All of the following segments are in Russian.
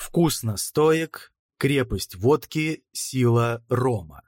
Вкусно стоек, крепость водки, сила рома.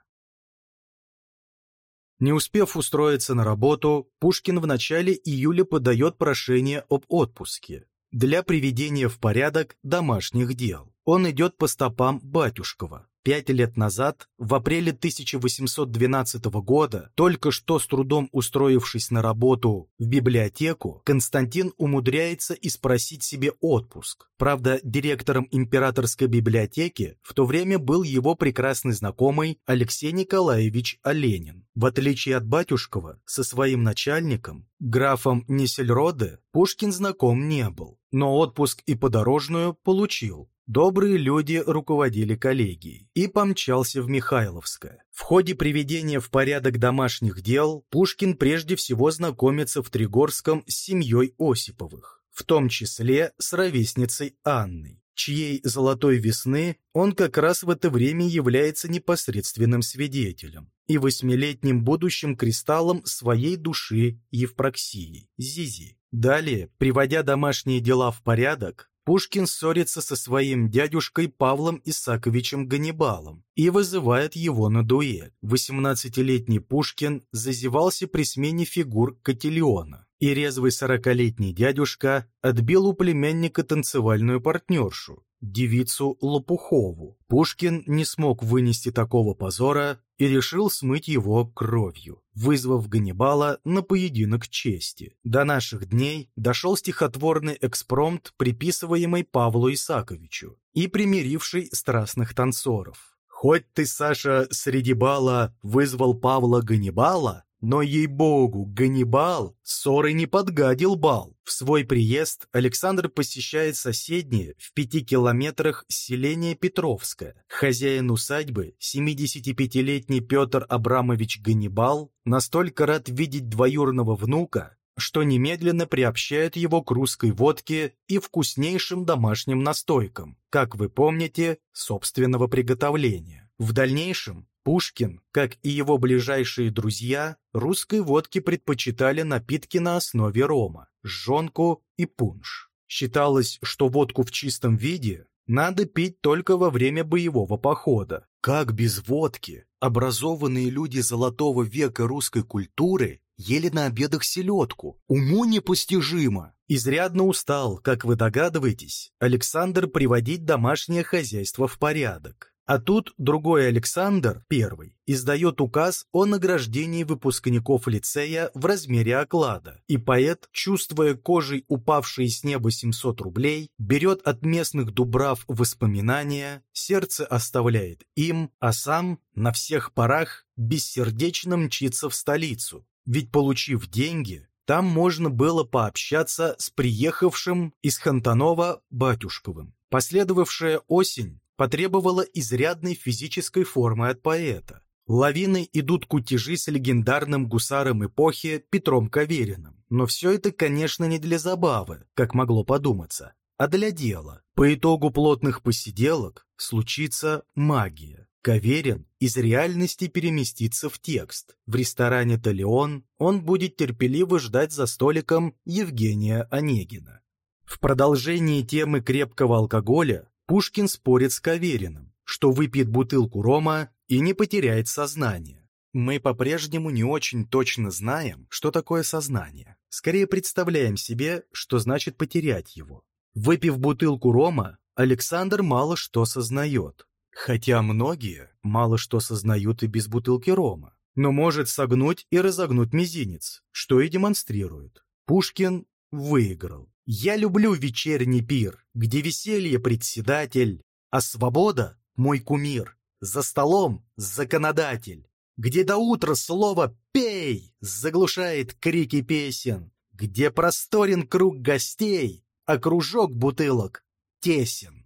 Не успев устроиться на работу, Пушкин в начале июля подает прошение об отпуске для приведения в порядок домашних дел. Он идет по стопам Батюшкова, Пять лет назад, в апреле 1812 года, только что с трудом устроившись на работу в библиотеку, Константин умудряется и спросить себе отпуск. Правда, директором императорской библиотеки в то время был его прекрасный знакомый Алексей Николаевич Оленин. В отличие от Батюшкова, со своим начальником, графом Несельроде, Пушкин знаком не был, но отпуск и подорожную получил. Добрые люди руководили коллегией и помчался в Михайловское. В ходе приведения в порядок домашних дел Пушкин прежде всего знакомится в Тригорском с семьей Осиповых, в том числе с ровесницей Анной, чьей «золотой весны» он как раз в это время является непосредственным свидетелем и восьмилетним будущим кристаллом своей души Евпроксии, Зизи. Далее, приводя домашние дела в порядок, Пушкин ссорится со своим дядюшкой Павлом Исаковичем Ганнибалом и вызывает его на дуэль. 18-летний Пушкин зазевался при смене фигур Котелеона, и резвый 40-летний дядюшка отбил у племянника танцевальную партнершу, девицу Лопухову. Пушкин не смог вынести такого позора и решил смыть его кровью, вызвав Ганнибала на поединок чести. До наших дней дошел стихотворный экспромт, приписываемый Павлу Исаковичу и примиривший страстных танцоров. «Хоть ты, Саша, среди бала вызвал Павла Ганнибала, но, ей-богу, Ганнибал ссоры не подгадил бал. В свой приезд Александр посещает соседнее, в пяти километрах, селение Петровское. Хозяин усадьбы, 75-летний Петр Абрамович Ганнибал, настолько рад видеть двоюрного внука, что немедленно приобщает его к русской водке и вкуснейшим домашним настойкам, как вы помните, собственного приготовления. В дальнейшем Пушкин, как и его ближайшие друзья, русской водки предпочитали напитки на основе рома, жжонку и пунш. Считалось, что водку в чистом виде надо пить только во время боевого похода. Как без водки? Образованные люди золотого века русской культуры ели на обедах селедку. Уму непостижимо. Изрядно устал, как вы догадываетесь, Александр приводить домашнее хозяйство в порядок. А тут другой Александр, первый, издает указ о награждении выпускников лицея в размере оклада, и поэт, чувствуя кожей упавшие с неба 700 рублей, берет от местных дубрав воспоминания, сердце оставляет им, а сам на всех парах бессердечно мчится в столицу. Ведь, получив деньги, там можно было пообщаться с приехавшим из Хантанова Батюшковым. Последовавшая осень потребовала изрядной физической формы от поэта. Лавиной идут кутежи с легендарным гусаром эпохи Петром Кавериным. Но все это, конечно, не для забавы, как могло подуматься, а для дела. По итогу плотных посиделок случится магия. Каверин из реальности переместится в текст. В ресторане «Талион» он будет терпеливо ждать за столиком Евгения Онегина. В продолжении темы крепкого алкоголя Пушкин спорит с Кавериным, что выпьет бутылку рома и не потеряет сознание. Мы по-прежнему не очень точно знаем, что такое сознание. Скорее представляем себе, что значит потерять его. Выпив бутылку рома, Александр мало что сознает. Хотя многие мало что сознают и без бутылки рома. Но может согнуть и разогнуть мизинец, что и демонстрирует. Пушкин выиграл. Я люблю вечерний пир, где веселье председатель, а свобода — мой кумир, за столом — законодатель, где до утра слово «пей» заглушает крики песен, где просторен круг гостей, а кружок бутылок тесен.